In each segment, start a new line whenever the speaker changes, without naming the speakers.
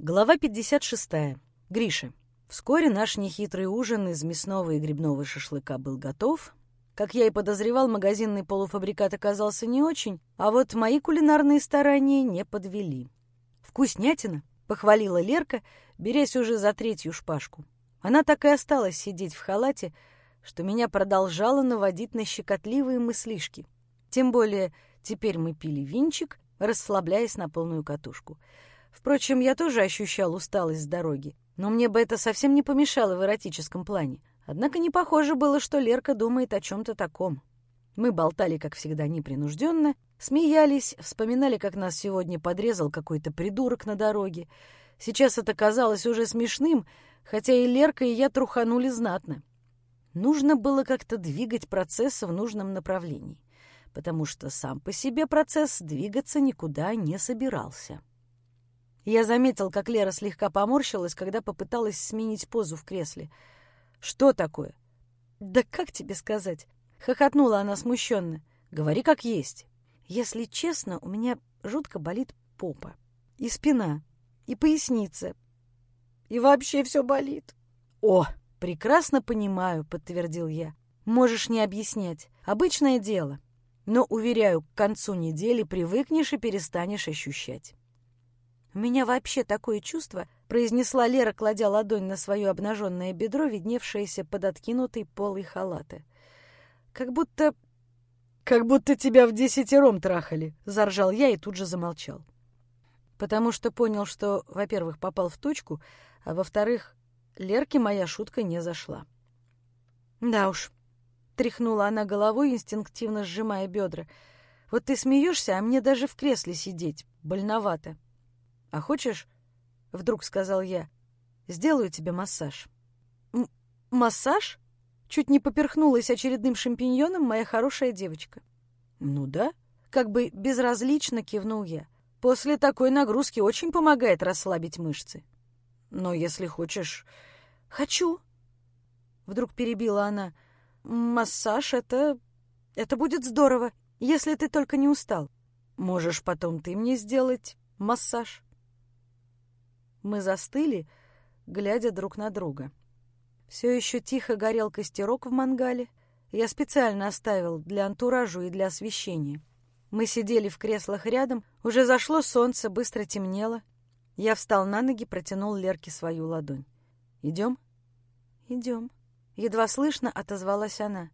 Глава 56. Гриша. Вскоре наш нехитрый ужин из мясного и грибного шашлыка был готов. Как я и подозревал, магазинный полуфабрикат оказался не очень, а вот мои кулинарные старания не подвели. «Вкуснятина!» — похвалила Лерка, берясь уже за третью шпажку. Она так и осталась сидеть в халате, что меня продолжало наводить на щекотливые мыслишки. Тем более теперь мы пили винчик, расслабляясь на полную катушку — Впрочем, я тоже ощущал усталость с дороги, но мне бы это совсем не помешало в эротическом плане. Однако не похоже было, что Лерка думает о чем-то таком. Мы болтали, как всегда, непринужденно, смеялись, вспоминали, как нас сегодня подрезал какой-то придурок на дороге. Сейчас это казалось уже смешным, хотя и Лерка, и я труханули знатно. Нужно было как-то двигать процесс в нужном направлении, потому что сам по себе процесс двигаться никуда не собирался. Я заметил, как Лера слегка поморщилась, когда попыталась сменить позу в кресле. «Что такое?» «Да как тебе сказать?» — хохотнула она смущенно. «Говори как есть». «Если честно, у меня жутко болит попа. И спина, и поясница. И вообще все болит». «О, прекрасно понимаю», — подтвердил я. «Можешь не объяснять. Обычное дело. Но, уверяю, к концу недели привыкнешь и перестанешь ощущать». «У меня вообще такое чувство», — произнесла Лера, кладя ладонь на свое обнаженное бедро, видневшееся под откинутой полой халата. «Как будто... как будто тебя в десятером трахали», — заржал я и тут же замолчал. Потому что понял, что, во-первых, попал в точку, а во-вторых, Лерке моя шутка не зашла. «Да уж», — тряхнула она головой, инстинктивно сжимая бедра. «Вот ты смеешься, а мне даже в кресле сидеть больновато». «А хочешь, — вдруг сказал я, — сделаю тебе массаж?» М «Массаж?» — чуть не поперхнулась очередным шампиньоном моя хорошая девочка. «Ну да», — как бы безразлично кивнул я. «После такой нагрузки очень помогает расслабить мышцы. Но если хочешь...» «Хочу!» — вдруг перебила она. «Массаж — это... это будет здорово, если ты только не устал. Можешь потом ты мне сделать массаж?» Мы застыли, глядя друг на друга. Все еще тихо горел костерок в мангале. Я специально оставил для антуражу и для освещения. Мы сидели в креслах рядом, уже зашло солнце, быстро темнело. Я встал на ноги, протянул Лерке свою ладонь. «Идем?» «Идем». Едва слышно отозвалась она.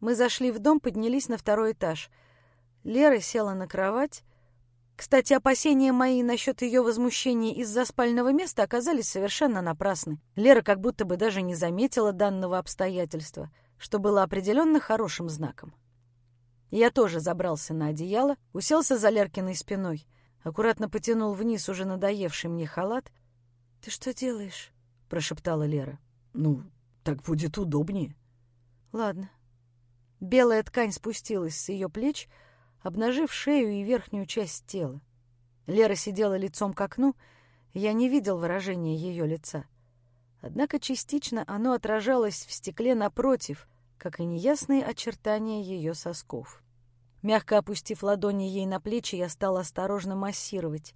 Мы зашли в дом, поднялись на второй этаж. Лера села на кровать, кстати, опасения мои насчет ее возмущения из-за спального места оказались совершенно напрасны. Лера как будто бы даже не заметила данного обстоятельства, что было определенно хорошим знаком. Я тоже забрался на одеяло, уселся за Леркиной спиной, аккуратно потянул вниз уже надоевший мне халат. «Ты что делаешь?» — прошептала Лера. «Ну, так будет удобнее». «Ладно». Белая ткань спустилась с ее плеч, обнажив шею и верхнюю часть тела. Лера сидела лицом к окну, я не видел выражения ее лица. Однако частично оно отражалось в стекле напротив, как и неясные очертания ее сосков. Мягко опустив ладони ей на плечи, я стал осторожно массировать,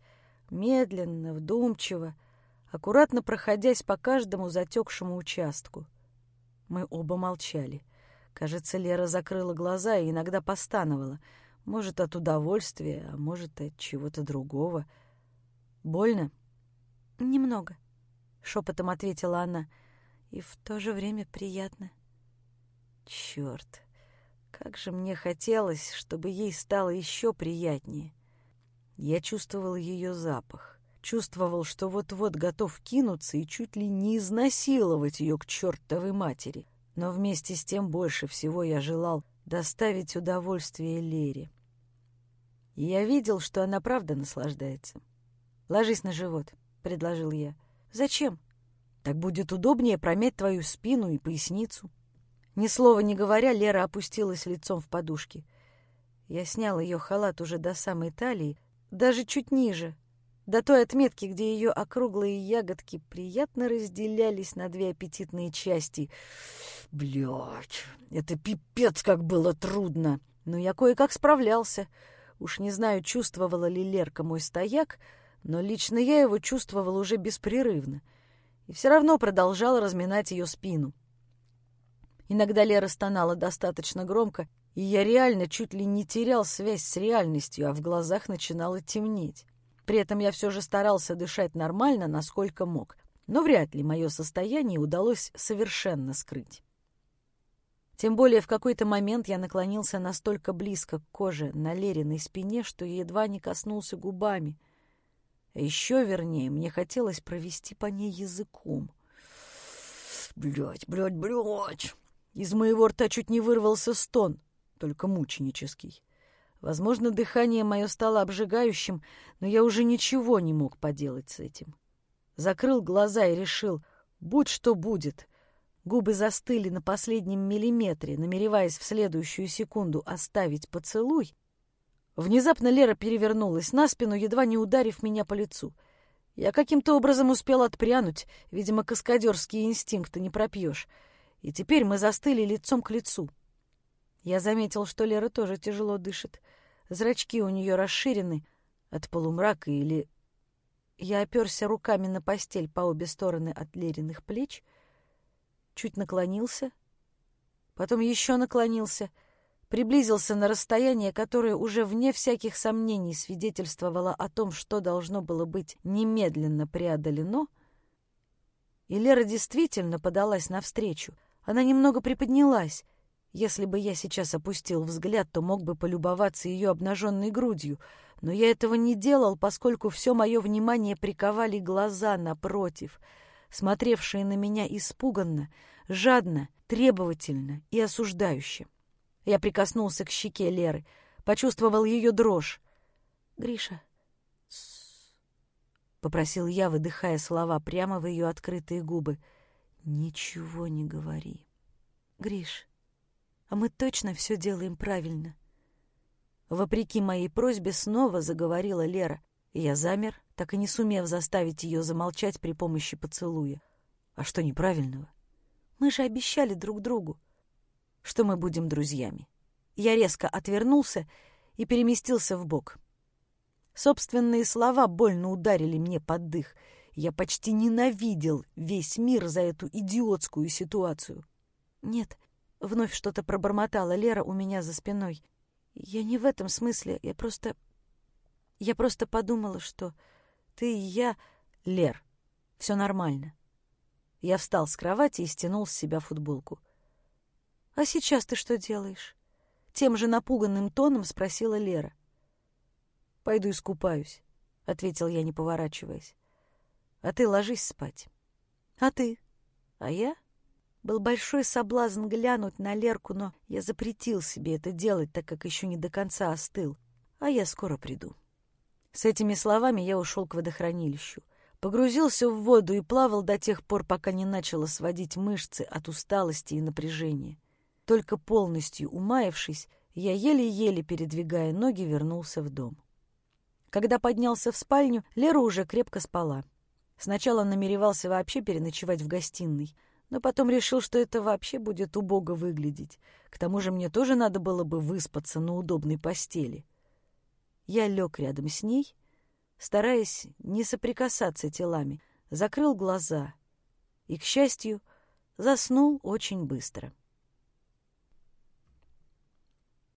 медленно, вдумчиво, аккуратно проходясь по каждому затекшему участку. Мы оба молчали. Кажется, Лера закрыла глаза и иногда постановала — может, от удовольствия, а может, от чего-то другого. Больно? Немного, шепотом ответила она. И в то же время приятно. Черт, как же мне хотелось, чтобы ей стало еще приятнее. Я чувствовал ее запах. Чувствовал, что вот-вот готов кинуться и чуть ли не изнасиловать ее к чертовой матери. Но вместе с тем больше всего я желал доставить удовольствие Лере. И я видел, что она правда наслаждается. «Ложись на живот», — предложил я. «Зачем?» «Так будет удобнее промять твою спину и поясницу». Ни слова не говоря, Лера опустилась лицом в подушки. Я снял ее халат уже до самой талии, даже чуть ниже, до той отметки, где ее округлые ягодки приятно разделялись на две аппетитные части. Блядь, это пипец, как было трудно. Но я кое-как справлялся. Уж не знаю, чувствовала ли Лерка мой стояк, но лично я его чувствовал уже беспрерывно и все равно продолжал разминать ее спину. Иногда Лера стонала достаточно громко, и я реально чуть ли не терял связь с реальностью, а в глазах начинало темнеть. При этом я все же старался дышать нормально, насколько мог, но вряд ли мое состояние удалось совершенно скрыть. Тем более в какой-то момент я наклонился настолько близко к коже на Лериной спине, что едва не коснулся губами. Еще вернее, мне хотелось провести по ней языком. Блять, блять, блять! Из моего рта чуть не вырвался стон, только мученический. Возможно, дыхание мое стало обжигающим, но я уже ничего не мог поделать с этим. Закрыл глаза и решил, будь что будет. Губы застыли на последнем миллиметре, намереваясь в следующую секунду оставить поцелуй. Внезапно Лера перевернулась на спину, едва не ударив меня по лицу. Я каким-то образом успел отпрянуть, видимо, каскадерские инстинкты не пропьешь. И теперь мы застыли лицом к лицу. Я заметил, что Лера тоже тяжело дышит. Зрачки у нее расширены от полумрака или... Я оперся руками на постель по обе стороны от Лериных плеч, чуть наклонился, потом еще наклонился, приблизился на расстояние, которое уже вне всяких сомнений свидетельствовало о том, что должно было быть немедленно преодолено, и Лера действительно подалась навстречу. Она немного приподнялась, если бы я сейчас опустил взгляд, то мог бы полюбоваться ее обнаженной грудью, но я этого не делал, поскольку все мое внимание приковали глаза напротив, смотревшие на меня испуганно, жадно, требовательно и осуждающе. Я прикоснулся к щеке Леры, почувствовал ее дрожь. «Гриша, попросил я, выдыхая слова прямо в ее открытые губы. «Ничего не говори. Гриш, а мы точно все делаем правильно. Вопреки моей просьбе снова заговорила Лера, я замер, так и не сумев заставить ее замолчать при помощи поцелуя. А что неправильного? Мы же обещали друг другу, что мы будем друзьями. Я резко отвернулся и переместился в бок. Собственные слова больно ударили мне под дых. Я почти ненавидел весь мир за эту идиотскую ситуацию. Нет, Вновь что-то пробормотала Лера у меня за спиной. Я не в этом смысле, я просто... Я просто подумала, что ты и я... Лер, все нормально. Я встал с кровати и стянул с себя футболку. «А сейчас ты что делаешь?» Тем же напуганным тоном спросила Лера. «Пойду искупаюсь», — ответил я, не поворачиваясь. «А ты ложись спать». «А ты?» «А я?» Был большой соблазн глянуть на Лерку, но я запретил себе это делать, так как еще не до конца остыл. А я скоро приду. С этими словами я ушел к водохранилищу. Погрузился в воду и плавал до тех пор, пока не начало сводить мышцы от усталости и напряжения. Только полностью умаявшись, я еле-еле, передвигая ноги, вернулся в дом. Когда поднялся в спальню, Лера уже крепко спала. Сначала намеревался вообще переночевать в гостиной — но потом решил, что это вообще будет убого выглядеть. К тому же мне тоже надо было бы выспаться на удобной постели. Я лег рядом с ней, стараясь не соприкасаться телами, закрыл глаза и, к счастью, заснул очень быстро.